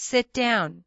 Sit down.